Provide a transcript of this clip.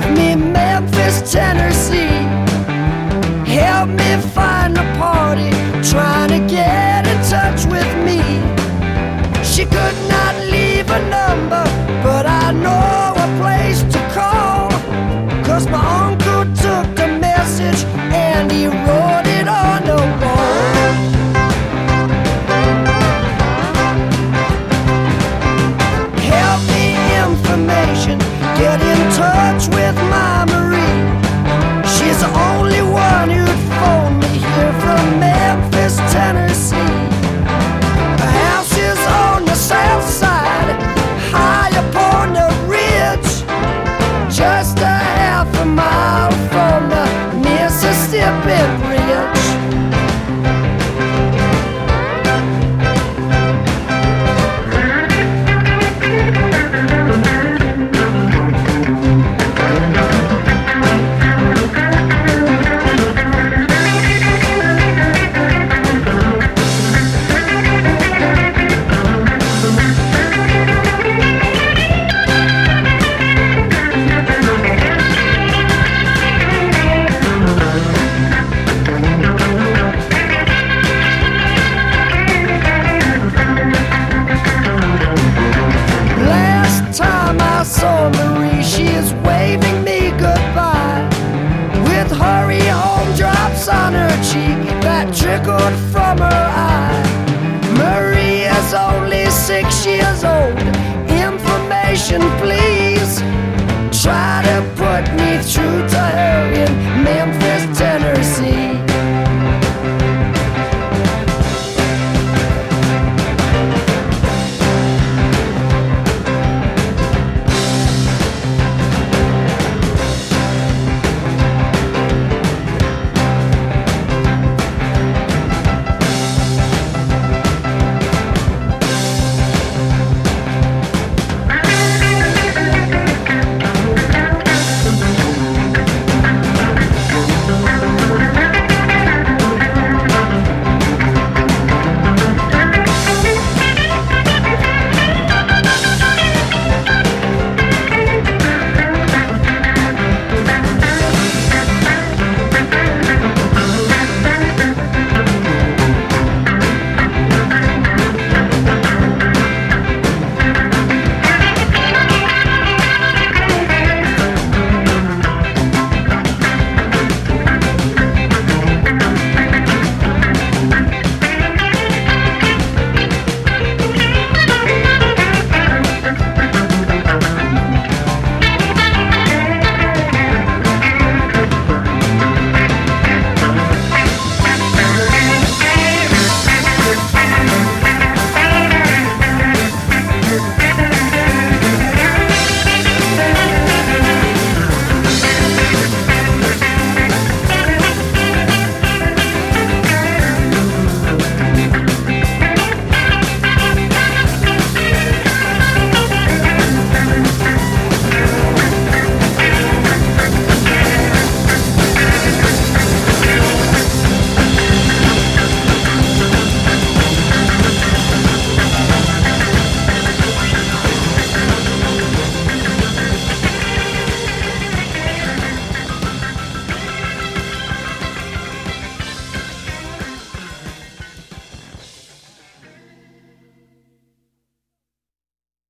Give me Memphis, Tennessee. Help me find a party, trying to get in touch with me. She could not leave a number. fiery home drops on her cheek that trickled from her eye. Marie's only six years old. Information, please. Try to put me through.